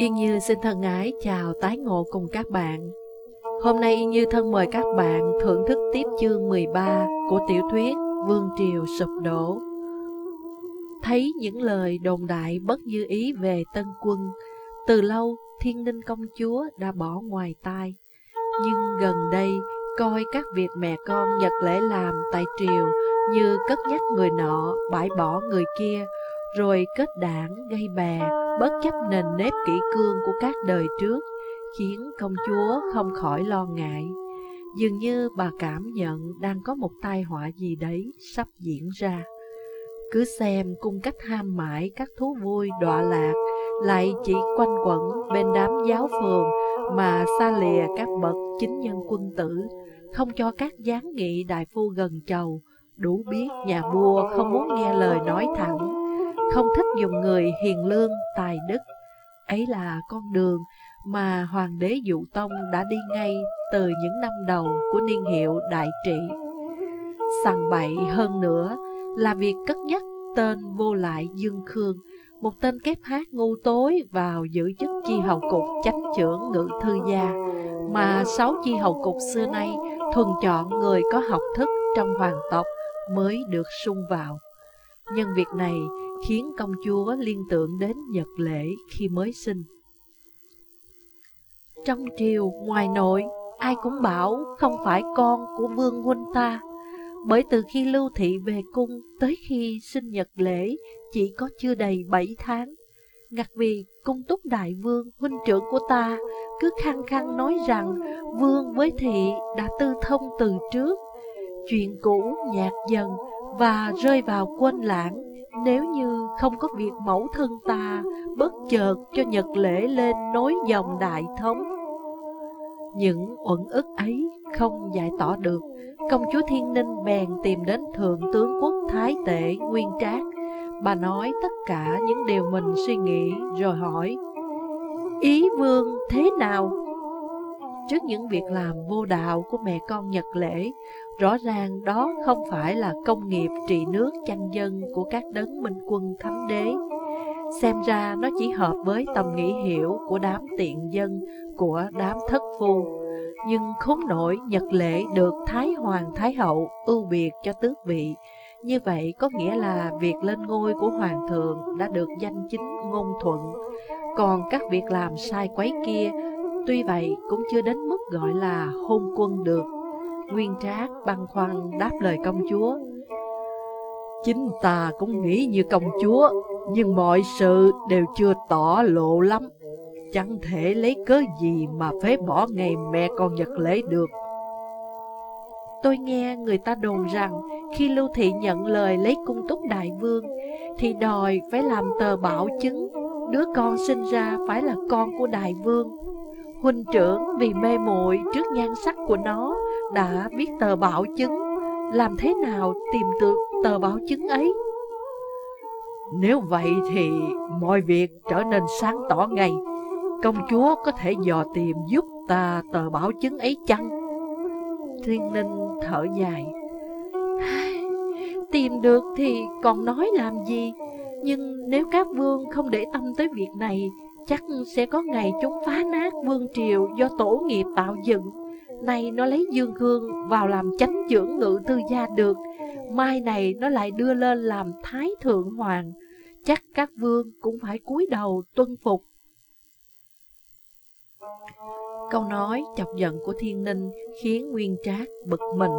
Yên Như xin thân ái chào tái ngộ cùng các bạn. Hôm nay Yên Như thân mời các bạn thưởng thức tiếp chương 13 của tiểu thuyết Vương Triều Sụp Đổ. Thấy những lời đồn đại bất như ý về Tân Quân, từ lâu Thiên Ninh Công Chúa đã bỏ ngoài tai. Nhưng gần đây, coi các việc mẹ con nhật lễ làm tại triều như cất nhắc người nọ, bãi bỏ người kia, rồi kết đảng gây bè, bất chấp nền nếp kỹ cương của các đời trước, khiến công chúa không khỏi lo ngại. Dường như bà cảm nhận đang có một tai họa gì đấy sắp diễn ra. Cứ xem cung cách ham mãi các thú vui đọa lạc, lại chỉ quanh quẩn bên đám giáo phường mà xa lìa các bậc chính nhân quân tử, không cho các gián nghị đại phu gần chầu, đủ biết nhà vua không muốn nghe lời nói thẳng không thích dùng người hiền lương, tài đức. Ấy là con đường mà Hoàng đế Dụ Tông đã đi ngay từ những năm đầu của niên hiệu đại trị. Sằng bậy hơn nữa là việc cất nhắc tên vô lại Dương Khương, một tên kép hát ngu tối vào giữ chức chi hầu cục chánh trưởng ngự thư gia, mà sáu chi hầu cục xưa nay thuần chọn người có học thức trong hoàng tộc mới được sung vào. Nhân việc này khiến công chúa liên tưởng đến nhật lễ khi mới sinh. Trong triều, ngoài nội, ai cũng bảo không phải con của vương huynh ta, bởi từ khi lưu thị về cung tới khi sinh nhật lễ chỉ có chưa đầy 7 tháng. Ngặt vì cung túc đại vương, huynh trưởng của ta, cứ khăng khăng nói rằng vương với thị đã tư thông từ trước. Chuyện cũ nhạt dần và rơi vào quên lãng nếu như không có việc mẫu thân ta, bất chợt cho Nhật lễ lên nối dòng đại thống. Những uẩn ức ấy không giải tỏ được. Công chúa Thiên Ninh bèn tìm đến Thượng tướng quốc Thái Tể Nguyên Trác. Bà nói tất cả những điều mình suy nghĩ rồi hỏi, Ý vương thế nào? Trước những việc làm vô đạo của mẹ con Nhật Lễ Rõ ràng đó không phải là công nghiệp trị nước chăn dân của các đấng minh quân thánh đế. Xem ra nó chỉ hợp với tầm nghĩ hiểu của đám tiện dân, của đám thất phu. Nhưng khốn nổi Nhật lệ được Thái Hoàng Thái Hậu ưu biệt cho tước vị. Như vậy có nghĩa là việc lên ngôi của Hoàng thượng đã được danh chính ngôn thuận. Còn các việc làm sai quấy kia, tuy vậy cũng chưa đến mức gọi là hôn quân được. Nguyên Trác băn khoăn đáp lời công chúa. Chính ta cũng nghĩ như công chúa, Nhưng mọi sự đều chưa tỏ lộ lắm. Chẳng thể lấy cớ gì mà phế bỏ ngày mẹ con Nhật lễ được. Tôi nghe người ta đồn rằng, khi Lưu Thị nhận lời lấy cung túc đại vương, Thì đòi phải làm tờ bảo chứng, Đứa con sinh ra phải là con của đại vương. Huynh trưởng vì mê muội trước nhan sắc của nó đã viết tờ bảo chứng, làm thế nào tìm được tờ bảo chứng ấy? Nếu vậy thì mọi việc trở nên sáng tỏ ngay. Công chúa có thể dò tìm giúp ta tờ bảo chứng ấy chăng? Thiên Ninh thở dài. Tìm được thì còn nói làm gì? Nhưng nếu các vương không để tâm tới việc này, chắc sẽ có ngày chúng phá nát vương triều do tổ nghiệp tạo dựng. Nay nó lấy Dương Hương vào làm chánh trưởng ngự tư gia được. Mai này nó lại đưa lên làm Thái Thượng Hoàng. Chắc các vương cũng phải cúi đầu tuân phục. Câu nói chọc giận của thiên ninh khiến Nguyên Trác bực mình.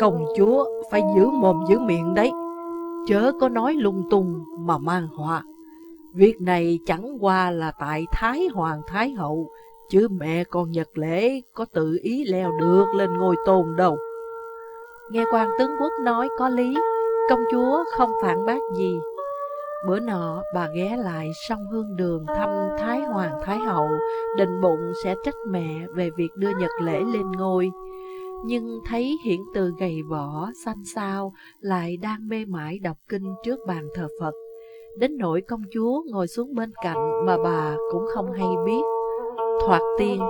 Công chúa phải giữ mồm giữ miệng đấy. Chớ có nói lung tung mà mang họa. Việc này chẳng qua là tại Thái Hoàng Thái Hậu Chứ mẹ con Nhật Lễ có tự ý leo được lên ngôi tôn đâu. Nghe quan tướng quốc nói có lý Công chúa không phản bác gì. Bữa nọ bà ghé lại sông Hương Đường thăm Thái Hoàng Thái Hậu Định bụng sẽ trách mẹ về việc đưa Nhật Lễ lên ngôi. Nhưng thấy hiển từ gầy vỏ, xanh xao Lại đang mê mải đọc kinh trước bàn thờ Phật. Đến nỗi công chúa ngồi xuống bên cạnh mà bà cũng không hay biết Thoạt tiên,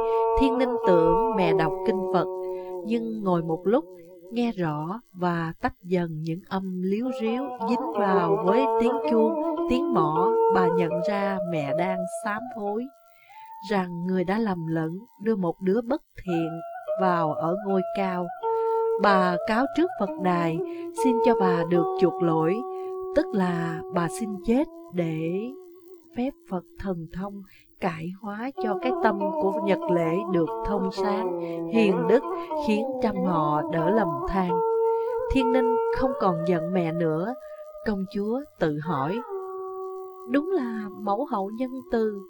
thiên ninh tưởng mẹ đọc kinh Phật, nhưng ngồi một lúc, nghe rõ và tách dần những âm liếu ríu dính vào với tiếng chuông tiếng mỏ, bà nhận ra mẹ đang sám hối, rằng người đã lầm lẫn đưa một đứa bất thiện vào ở ngôi cao. Bà cáo trước Phật đài, xin cho bà được chuộc lỗi, tức là bà xin chết để phép Phật thần thông cải hóa cho cái tâm của Nhật Lễ được thông sáng, hiền đức, khiến trăm họ đỡ lầm than. Thiên Ninh không còn giận mẹ nữa, công chúa tự hỏi. Đúng là mẫu hậu nhân từ,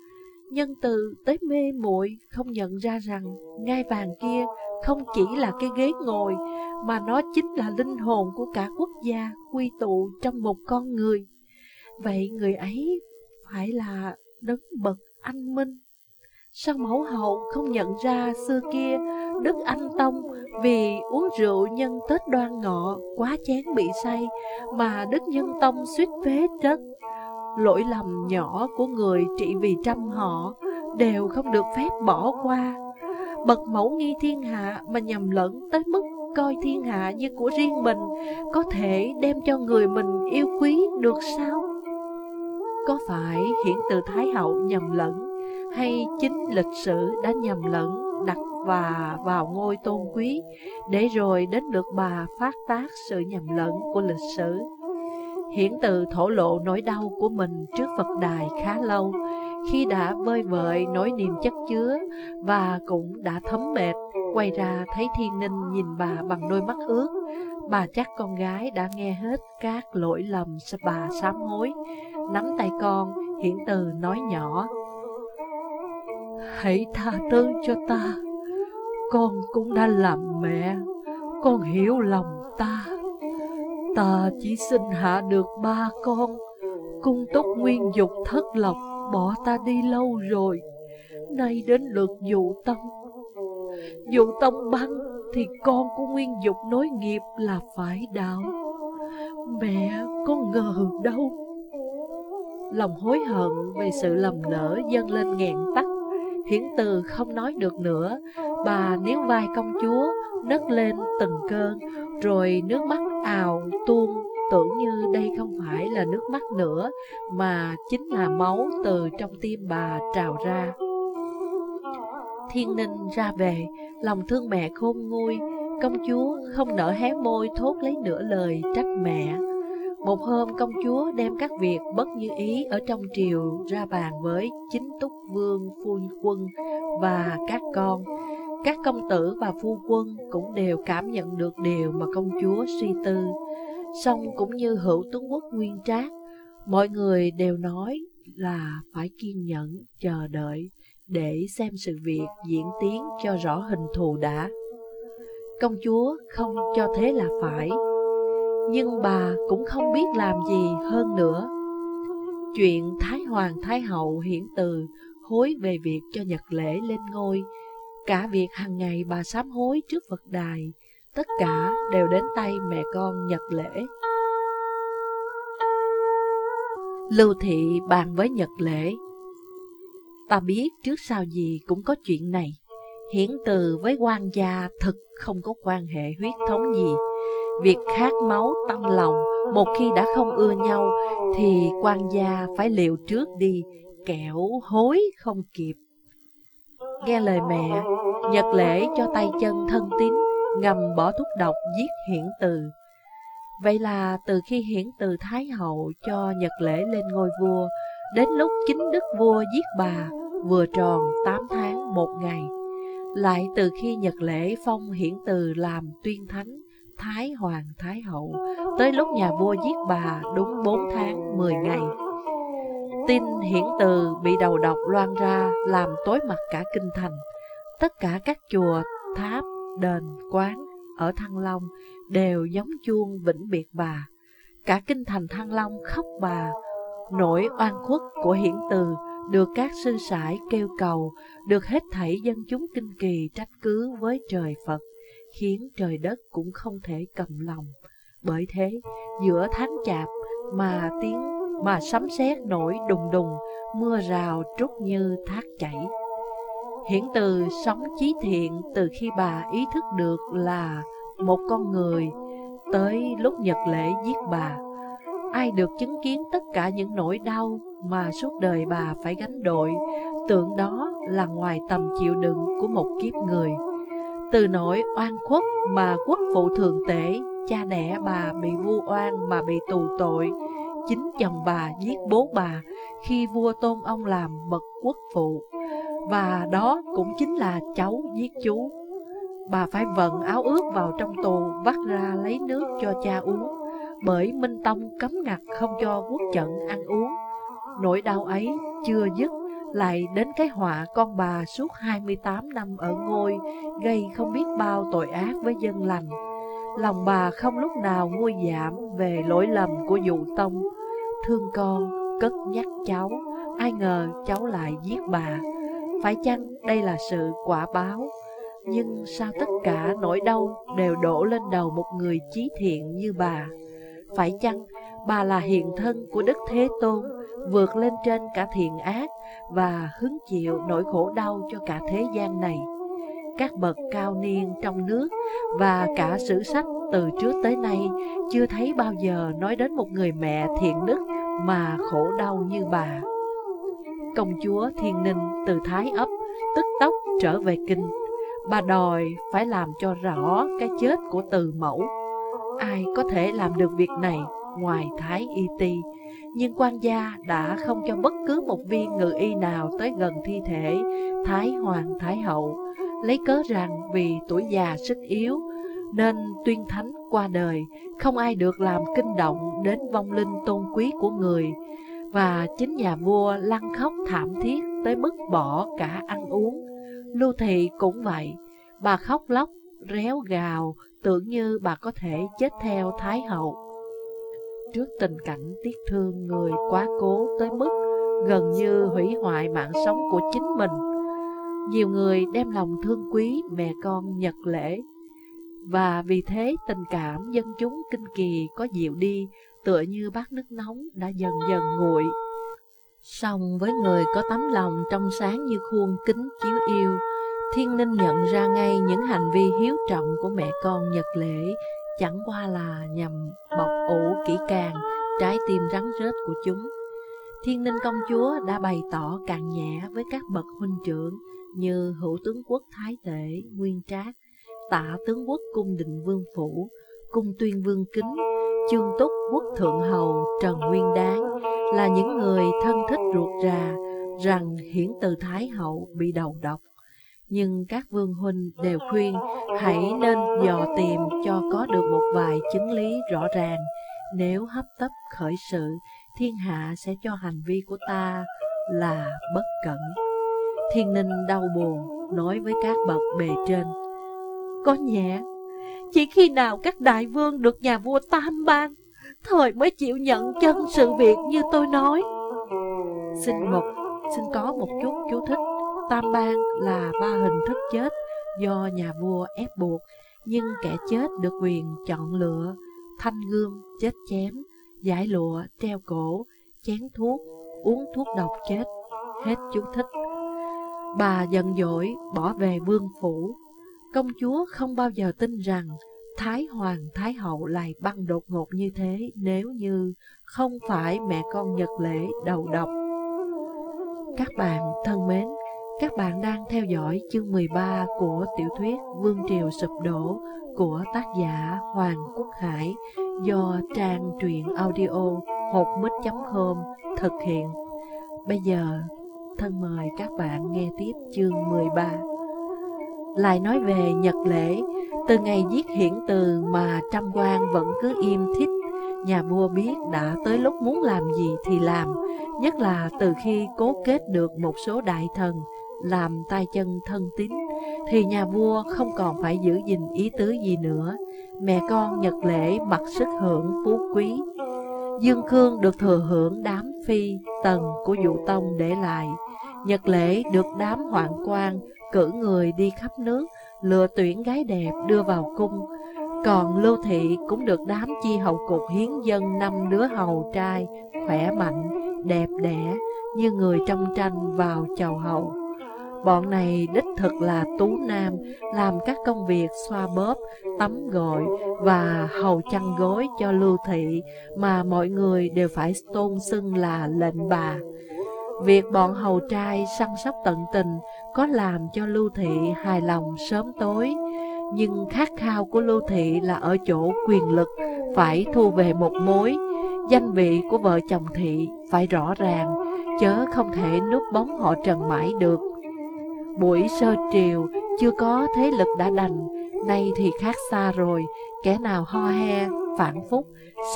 nhân từ tới mê muội không nhận ra rằng ngai vàng kia không chỉ là cái ghế ngồi, mà nó chính là linh hồn của cả quốc gia quy tụ trong một con người. Vậy người ấy phải là đấng bậc anh minh. Sao mẫu hậu không nhận ra xưa kia Đức Anh Tông vì uống rượu nhân Tết đoan ngọ quá chén bị say mà Đức Nhân Tông suýt phế chất. Lỗi lầm nhỏ của người trị vì trăm họ đều không được phép bỏ qua. Bậc mẫu nghi thiên hạ mà nhầm lẫn tới mức coi thiên hạ như của riêng mình có thể đem cho người mình yêu quý được sao? Có phải hiển từ Thái Hậu nhầm lẫn hay chính lịch sử đã nhầm lẫn đặt và vào ngôi tôn quý để rồi đến được bà phát tác sự nhầm lẫn của lịch sử. Hiển từ thổ lộ nỗi đau của mình trước Phật đài khá lâu, khi đã vơi vợi nỗi niềm chất chứa và cũng đã thấm mệt, quay ra thấy thiên ninh nhìn bà bằng đôi mắt ướt. Bà chắc con gái đã nghe hết các lỗi lầm bà sám hối, nắm tay con, hiển từ nói nhỏ. Hãy tha thứ cho ta, con cũng đã làm mẹ, con hiểu lòng ta. Ta chỉ xin hạ được ba con, cung túc nguyên dục thất lộc bỏ ta đi lâu rồi, nay đến lượt dụ tâm. Dù tông băng thì con của nguyên dục nối nghiệp là phải đạo. Mẹ có ngờ đâu. Lòng hối hận về sự lầm lỡ dâng lên nghẹn tắt Hiển từ không nói được nữa Bà níu vai công chúa, Nấc lên từng cơn Rồi nước mắt ào tuôn, Tưởng như đây không phải là nước mắt nữa, Mà chính là máu từ trong tim bà trào ra Thiên ninh ra về Lòng thương mẹ khôn nguôi Công chúa không nỡ hé môi thốt lấy nửa lời trách mẹ một hôm công chúa đem các việc bất như ý ở trong triều ra bàn với chính túc vương phu quân và các con. Các công tử và phu quân cũng đều cảm nhận được điều mà công chúa suy tư. Song cũng như hữu tướng quốc nguyên trác, mọi người đều nói là phải kiên nhẫn, chờ đợi để xem sự việc diễn tiến cho rõ hình thù đã. Công chúa không cho thế là phải, nhưng bà cũng không biết làm gì hơn nữa. Chuyện Thái Hoàng Thái Hậu hiển từ hối về việc cho Nhật Lễ lên ngôi, cả việc hàng ngày bà sám hối trước Phật đài, tất cả đều đến tay mẹ con Nhật Lễ. Lưu Thị bàn với Nhật Lễ Ta biết trước sau gì cũng có chuyện này. Hiển từ với quan gia thực không có quan hệ huyết thống gì. Việc khát máu tăng lòng, Một khi đã không ưa nhau, Thì quan gia phải liều trước đi, Kẻo hối không kịp. Nghe lời mẹ, Nhật lễ cho tay chân thân tín, Ngầm bỏ thuốc độc giết hiển từ. Vậy là từ khi hiển từ Thái Hậu cho Nhật lễ lên ngôi vua, Đến lúc chính đức vua giết bà Vừa tròn 8 tháng một ngày. Lại từ khi Nhật lễ phong hiển từ làm tuyên thánh Thái Hoàng Thái Hậu Tới lúc nhà vua giết bà đúng 4 tháng 10 ngày. Tin hiển từ bị đầu độc loan ra làm tối mặt cả kinh thành. Tất cả các chùa, tháp, đền, quán ở Thăng Long đều giống chuông vĩnh biệt bà. Cả kinh thành Thăng Long khóc bà Nỗi oan khuất của hiển từ được các sư sãi kêu cầu, được hết thảy dân chúng kinh kỳ trách cứ với trời Phật khiến trời đất cũng không thể cầm lòng. Bởi thế, giữa tháng chạp mà tiếng mà sấm sét nổi đùng đùng, mưa rào trút như thác chảy. Hiển từ sống chí thiện từ khi bà ý thức được là một con người tới lúc Nhật lễ giết bà. ai được chứng kiến tất cả những nỗi đau mà suốt đời bà phải gánh đội, tưởng đó là ngoài tầm chịu đựng của một kiếp người. Từ nỗi oan khuất mà quốc phụ thường tể, cha đẻ bà bị vu oan mà bị tù tội, chính chồng bà giết bố bà khi vua tôn ông làm bậc quốc phụ. Và đó cũng chính là cháu giết chú. Bà phải vận áo ướt vào trong tù vắt ra lấy nước cho cha uống, bởi Minh Tông cấm ngặt không cho quốc trận ăn uống. Nỗi đau ấy chưa dứt, lại đến cái họa con bà suốt 28 năm ở ngôi, gây không biết bao tội ác với dân lành. Lòng bà không lúc nào nguôi giảm về lỗi lầm của dụ tông. Thương con, cất nhắc cháu, ai ngờ cháu lại giết bà. Phải chăng đây là sự quả báo? Nhưng sao tất cả nỗi đau đều đổ lên đầu một người trí thiện như bà? Phải chăng bà là hiện thân của Đức Thế Tôn, vượt lên trên cả thiện ác và hứng chịu nỗi khổ đau cho cả thế gian này? Các bậc cao niên trong nước và cả sử sách từ trước tới nay chưa thấy bao giờ nói đến một người mẹ thiện đức mà khổ đau như bà. Công chúa Thiên Ninh từ Thái ấp tức tốc trở về kinh. Bà đòi phải làm cho rõ cái chết của từ mẫu. Ai có thể làm được việc này ngoài Thái Y Ti, nhưng quan gia đã không cho bất cứ một viên ngự y nào tới gần thi thể Thái Hoàng Thái Hậu, lấy cớ rằng vì tuổi già sức yếu, nên tuyên thánh qua đời, không ai được làm kinh động đến vong linh tôn quý của người, và chính nhà vua lăn khóc thảm thiết tới mức bỏ cả ăn uống. Lưu Thị cũng vậy, bà khóc lóc, réo gào, tưởng như bà có thể chết theo Thái Hậu. Trước tình cảnh tiếc thương người quá cố tới mức gần như hủy hoại mạng sống của chính mình, nhiều người đem lòng thương quý mẹ con nhật lễ. Và vì thế tình cảm dân chúng kinh kỳ có dịu đi tựa như bát nước nóng đã dần dần nguội. Song với người có tấm lòng trong sáng như khuôn kính chiếu yêu, Thiên Ninh nhận ra ngay những hành vi hiếu trọng của mẹ con Nhật Lễ chẳng qua là nhằm bọc ủ kỹ càng trái tim rắn rết của chúng. Thiên Ninh công chúa đã bày tỏ càng nhẹ với các bậc huynh trưởng như hữu tướng quốc Thái Tể, Nguyên Trác, tạ tướng quốc Cung Định Vương Phủ, Cung Tuyên Vương Kính, Chương Túc Quốc Thượng Hầu Trần Nguyên Đáng là những người thân thích ruột rà rằng hiển từ Thái Hậu bị đầu độc. Nhưng các vương huynh đều khuyên hãy nên dò tìm cho có được một vài chứng lý rõ ràng. Nếu hấp tấp khởi sự, thiên hạ sẽ cho hành vi của ta là bất cẩn. Thiên ninh đau buồn, nói với các bậc bề trên. Có nhẹ, chỉ khi nào các đại vương được nhà vua tam ban, thời mới chịu nhận chân sự việc như tôi nói. Xin một, xin có một chút chú thích. Tam ban là ba hình thức chết do nhà vua ép buộc, nhưng kẻ chết được quyền chọn lựa, thanh gươm, chết chém, giải lụa, treo cổ, chén thuốc, uống thuốc độc chết. Hết chú thích. Bà giận dỗi bỏ về vương phủ. Công chúa không bao giờ tin rằng Thái Hoàng Thái Hậu lại băng đột ngột như thế nếu như không phải mẹ con Nhật Lễ đầu độc. Các bạn thân mến, các bạn đang theo dõi chương 13 của tiểu thuyết Vương Triều Sụp Đổ của tác giả Hoàng Quốc Hải do trang truyện audio hộp mít.com thực hiện. Bây giờ thân mời các bạn nghe tiếp chương 13. Lại nói về Nhật Lễ, từ ngày giết hiển từ mà trăm quan vẫn cứ im thích, nhà vua biết đã tới lúc muốn làm gì thì làm, nhất là từ khi cố kết được một số đại thần làm tay chân thân tín, thì nhà vua không còn phải giữ gìn ý tứ gì nữa. Mẹ con Nhật Lễ mặc sức hưởng phú quý, Dương Khương được thừa hưởng đám phi tần của dụ tông để lại. Nhật lễ được đám hoạn quan cử người đi khắp nước, lựa tuyển gái đẹp đưa vào cung. Còn Lưu Thị cũng được đám chi hầu cục hiến dân năm đứa hầu trai, khỏe mạnh, đẹp đẽ, như người trong tranh vào chầu hầu. Bọn này đích thực là tú nam, làm các công việc xoa bóp, tắm gội và hầu chăn gối cho lưu thị mà mọi người đều phải tôn xưng là lệnh bà. Việc bọn hầu trai săn sóc tận tình có làm cho lưu thị hài lòng sớm tối, nhưng khát khao của lưu thị là ở chỗ quyền lực, phải thu về một mối, danh vị của vợ chồng thị phải rõ ràng, chớ không thể núp bóng họ trần mãi được. Buổi sơ triều chưa có thế lực đã đành, nay thì khác xa rồi, kẻ nào ho he, phản phúc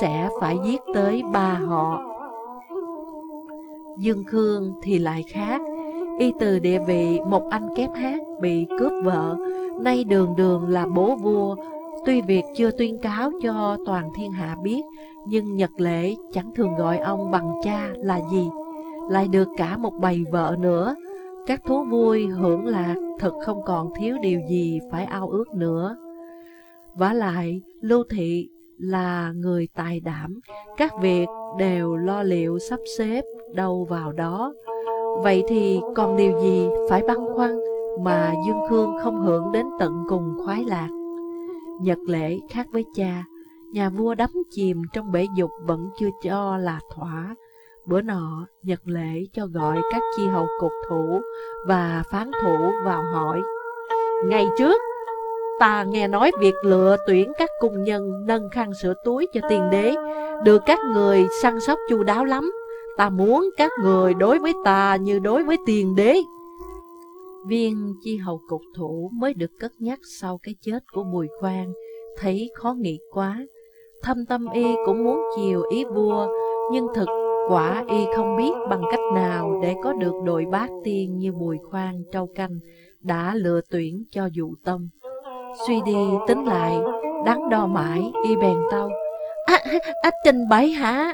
sẽ phải giết tới ba họ. Dương Khương thì lại khác, y từ địa vị một anh kép hát bị cướp vợ, nay đường đường là bố vua, tuy việc chưa tuyên cáo cho toàn thiên hạ biết, nhưng Nhật Lễ chẳng thường gọi ông bằng cha là gì, lại được cả một bầy vợ nữa, các thú vui hưởng lạc thật không còn thiếu điều gì phải ao ước nữa. vả lại, Lưu Thị là người tài đảm, các việc đều lo liệu sắp xếp đâu vào đó. Vậy thì còn điều gì phải băn khoăn mà Dương Khương không hưởng đến tận cùng khoái lạc? Nhật lễ khác với cha, nhà vua đắm chìm trong bể dục vẫn chưa cho là thỏa, Bữa nọ, Nhật lễ cho gọi các chi hầu cục thủ và phán thủ vào hỏi. Ngày trước, ta nghe nói việc lựa tuyển các cung nhân nâng khăn sửa túi cho tiền đế, được các người săn sóc chu đáo lắm. Ta muốn các người đối với ta như đối với tiền đế. Viên chi hầu cục thủ mới được cất nhắc sau cái chết của Bùi Khoan, thấy khó nghĩ quá. Thâm tâm y cũng muốn chiều ý vua, nhưng thực Quả y không biết bằng cách nào để có được đội bác tiên như Bùi Khoan, Trâu Canh đã lựa tuyển cho dụ tông. Suy đi tính lại, đắn đo mãi, y bèn tâu. À, à, trình bày hả?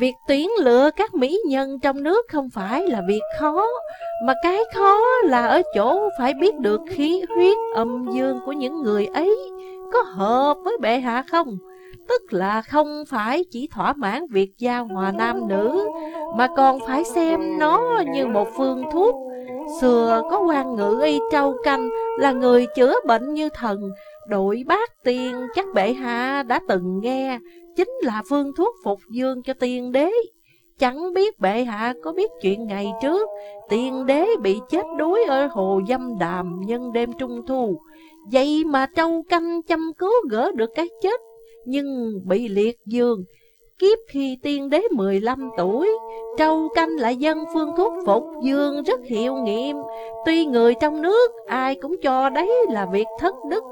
Việc tuyển lựa các mỹ nhân trong nước không phải là việc khó, mà cái khó là ở chỗ phải biết được khí huyết âm dương của những người ấy có hợp với bệ hạ không? Tức là không phải chỉ thỏa mãn việc giao hòa nam nữ, mà còn phải xem nó như một phương thuốc. Xưa có quan ngữ y trâu canh là người chữa bệnh như thần, đội bát tiên chắc bệ hạ đã từng nghe, chính là phương thuốc phục dương cho tiên đế. Chẳng biết bệ hạ có biết chuyện ngày trước, tiên đế bị chết đuối ở hồ dâm đàm nhân đêm trung thu. Vậy mà trâu canh chăm cứu gỡ được cái chết nhưng bị liệt dương. Kiếp khi tiên đế 15 tuổi, trâu canh lại dân phương thuốc phục dương rất hiệu nghiệm. Tuy người trong nước ai cũng cho đấy là việc thất đức.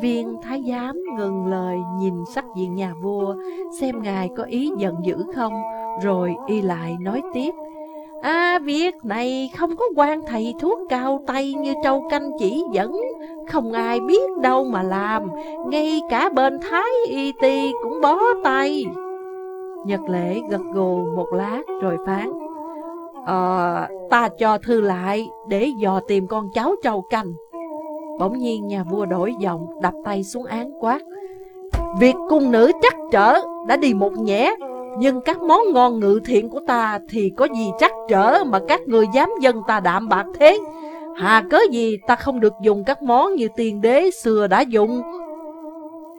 Viên thái giám ngừng lời nhìn sắc diện nhà vua, xem ngài có ý giận dữ không, rồi y lại nói tiếp. À, việc này không có quan thầy thuốc cao tay như trâu canh chỉ dẫn, không ai biết đâu mà làm, ngay cả bên Thái Y Ti cũng bó tay. Nhật lễ gật gù một lát rồi phán, Ờ, ta cho thư lại để dò tìm con cháu trâu canh. Bỗng nhiên nhà vua đổi giọng, đập tay xuống án quát. Việc cung nữ chắc trở đã đi một nhẽ nhưng các món ngon ngự thiện của ta thì có gì chắc trở mà các người dám dân ta đạm bạc thế. Hà cớ gì ta không được dùng các món như tiền đế xưa đã dùng.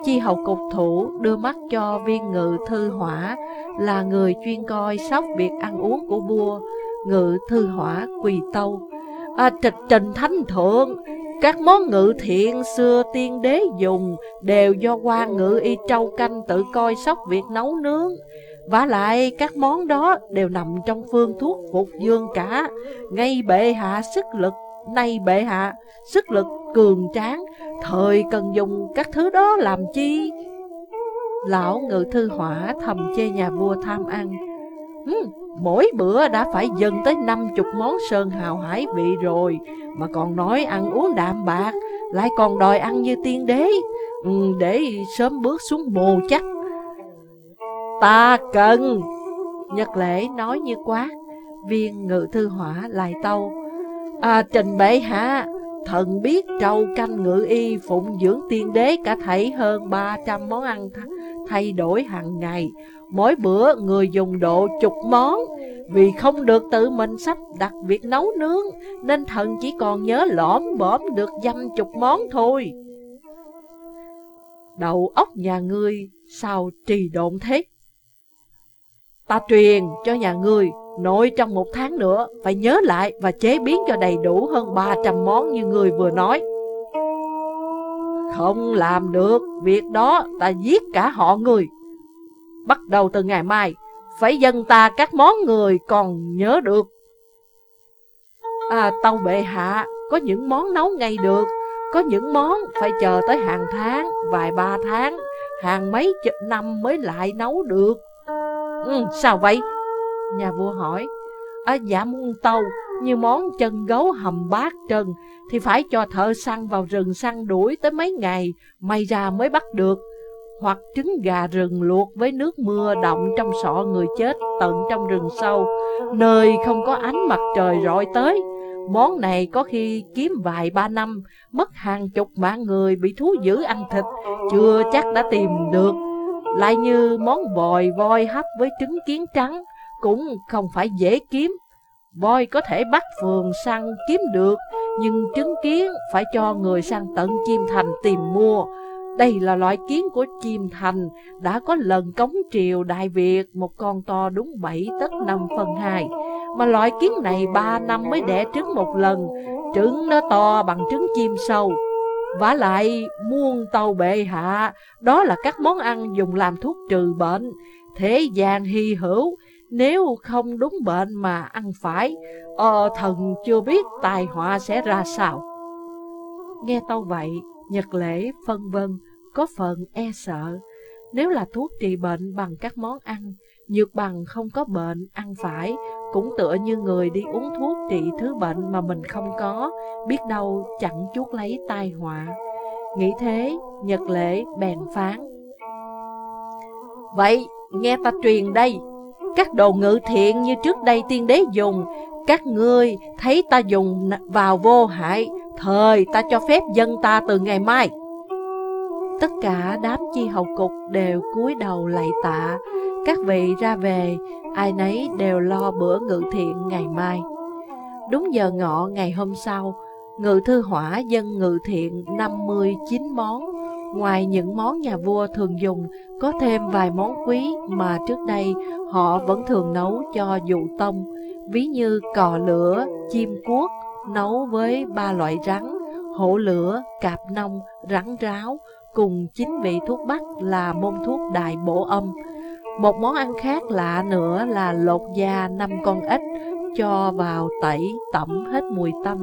Chi hầu cục thủ đưa mắt cho viên ngự thư hỏa là người chuyên coi sóc việc ăn uống của vua, ngự thư hỏa quỳ tâu. À, trịch trình thánh thượng, các món ngự thiện xưa tiên đế dùng đều do quan ngự y trâu canh tự coi sóc việc nấu nướng và lại các món đó đều nằm trong phương thuốc phục dương cả Ngay bệ hạ sức lực Nay bệ hạ sức lực cường tráng Thời cần dùng các thứ đó làm chi? Lão ngự thư hỏa thầm chê nhà vua tham ăn. Ừ, Mỗi bữa đã phải dần tới năm chục món sơn hào hải vị rồi Mà còn nói ăn uống đạm bạc Lại còn đòi ăn như tiên đế. Ừ, Để sớm bước xuống bồ chắc. Ta cần. Nhật lễ nói như quá Viên ngự thư hỏa lại tâu à, Trình bệ hạ Thần biết trâu canh ngự y phụng dưỡng tiên đế cả thảy hơn 300 món ăn thay đổi hàng ngày. Mỗi bữa người dùng độ chục món. Vì không được tự mình sắp đặt việc nấu nướng Nên thần chỉ còn nhớ lõm bõm được dăm chục món thôi. Đầu óc nhà ngươi sao trì độn thế? Ta truyền cho nhà ngươi. Nội trong một tháng nữa Phải nhớ lại và chế biến cho đầy đủ hơn 300 món như người vừa nói. Không làm được Việc đó ta giết cả họ người. Bắt đầu từ ngày mai Phải dân ta các món người còn nhớ được. À tàu bệ hạ Có những món nấu ngay được. Có những món phải chờ tới hàng tháng Vài ba tháng. Hàng mấy chục năm mới lại nấu được. Ừ, Sao vậy? Nhà vua hỏi À dạ muôn tàu Như món chân gấu hầm bát trần Thì phải cho thợ săn vào rừng săn đuổi tới mấy ngày May ra mới bắt được hoặc trứng gà rừng luộc với nước mưa động trong sọ người chết tận trong rừng sâu, nơi không có ánh mặt trời rọi tới. Món này có khi kiếm vài ba năm, mất hàng chục mạng người bị thú dữ ăn thịt, chưa chắc đã tìm được. Lại như món bòi voi hấp với trứng kiến trắng, cũng không phải dễ kiếm. Voi có thể bắt vườn săn kiếm được, nhưng trứng kiến phải cho người săn tận chim thành tìm mua. Đây là loại kiến của chim thành, đã có lần cống triều Đại Việt một con to đúng 7 tấc 5 phần 2. Mà loại kiến này 3 năm mới đẻ trứng một lần, trứng nó to bằng trứng chim sâu. vả lại muôn tàu bệ hạ, đó là các món ăn dùng làm thuốc trừ bệnh, thế gian hy hữu, nếu không đúng bệnh mà ăn phải, ờ, thần chưa biết tai họa sẽ ra sao. Nghe tâu vậy, Nhật lễ phân vân, có phần e sợ. Nếu là thuốc trị bệnh bằng các món ăn, nhược bằng không có bệnh, ăn phải, cũng tựa như người đi uống thuốc trị thứ bệnh mà mình không có, biết đâu chẳng chuốt lấy tai họa. Nghĩ thế, Nhật lễ bèn phán. Vậy, nghe ta truyền đây, các đồ ngự thiện như trước đây tiên đế dùng, các ngươi thấy ta dùng vào vô hại, thời ta cho phép dân ta từ ngày mai. Tất cả đám chi hầu cục đều cúi đầu lạy tạ, các vị ra về, ai nấy đều lo bữa ngự thiện ngày mai. Đúng giờ ngọ ngày hôm sau, ngự thư hỏa dân ngự thiện 59 món, ngoài những món nhà vua thường dùng, có thêm vài món quý mà trước đây họ vẫn thường nấu cho dụ tông, ví như cò lửa, chim cuốc, nấu với ba loại rắn, hổ lửa, cạp nông, rắn ráo, cùng chính vị thuốc bắc là môn thuốc đại bổ âm. Một món ăn khác lạ nữa là lột da năm con ếch cho vào tẩy tẩm hết mùi tanh,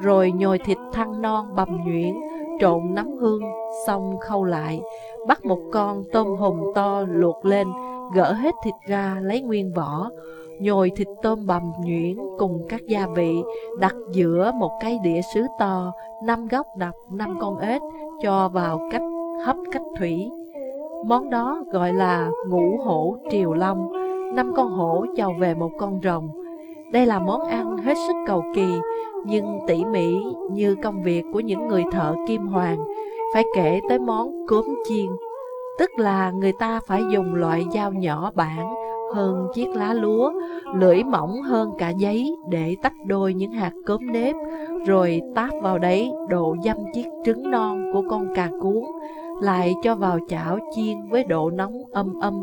rồi nhồi thịt thăn non bầm nhuyễn, trộn nấm hương, xong khâu lại, bắt một con tôm hùm to luộc lên, gỡ hết thịt ra lấy nguyên vỏ, nhồi thịt tôm bằm nhuyễn cùng các gia vị, đặt giữa một cái đĩa sứ to, năm góc đập năm con ếch, cho vào cách hấp cách thủy. Món đó gọi là ngũ hổ triều long, năm con hổ chào về một con rồng. Đây là món ăn hết sức cầu kỳ, nhưng tỉ mỉ như công việc của những người thợ kim hoàng, phải kể tới món cốm chiên. Tức là người ta phải dùng loại dao nhỏ bản hơn chiếc lá lúa, lưỡi mỏng hơn cả giấy để tách đôi những hạt cốm nếp, rồi táp vào đấy độ dăm chiếc trứng non của con cà cuốn, lại cho vào chảo chiên với độ nóng âm âm,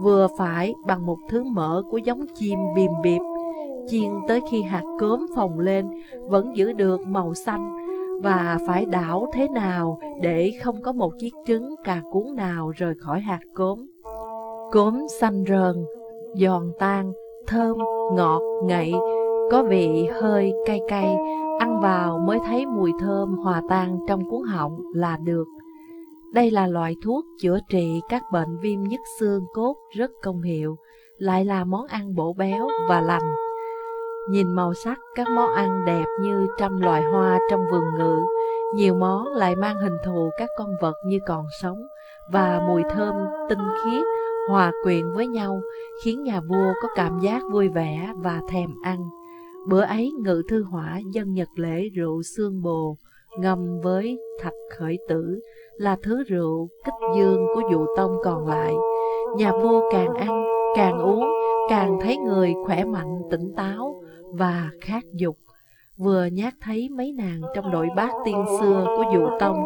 vừa phải bằng một thứ mỡ của giống chim bìm bịp, chiên tới khi hạt cốm phồng lên vẫn giữ được màu xanh, và phải đảo thế nào để không có một chiếc trứng cà cuốn nào rời khỏi hạt cốm. Cốm xanh rờn, giòn tan, thơm, ngọt, ngậy, có vị hơi cay cay, ăn vào mới thấy mùi thơm hòa tan trong cuốn họng là được. Đây là loại thuốc chữa trị các bệnh viêm nhức xương cốt rất công hiệu, lại là món ăn bổ béo và lành. Nhìn màu sắc các món ăn đẹp như trăm loài hoa trong vườn ngự, nhiều món lại mang hình thù các con vật như còn sống và mùi thơm tinh khiết hòa quyện với nhau khiến nhà vua có cảm giác vui vẻ và thèm ăn. Bữa ấy ngự thư hỏa dân nhật lễ rượu xương bồ ngâm với thạch khởi tử là thứ rượu kích dương của dụ tông còn lại. Nhà vua càng ăn, càng uống, càng thấy người khỏe mạnh, tỉnh táo và khát dục. Vừa nhát thấy mấy nàng trong đội bát tiên xưa của dụ tông,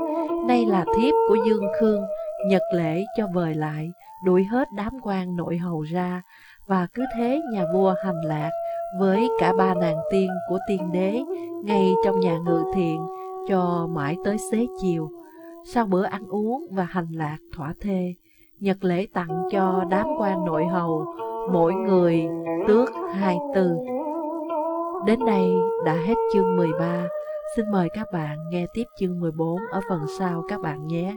nay là thiếp của Dương Khương, nhật lễ cho vời lại, đuổi hết đám quan nội hầu ra, và cứ thế nhà vua hành lạc với cả ba nàng tiên của tiên đế ngay trong nhà ngự thiện cho mãi tới xế chiều. Sau bữa ăn uống và hành lạc thỏa thê, Nhật lễ tặng cho đám quan nội hầu mỗi người tước hai tư. Đến đây đã hết chương 13. Xin mời các bạn nghe tiếp chương 14 ở phần sau các bạn nhé.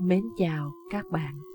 Mến chào các bạn.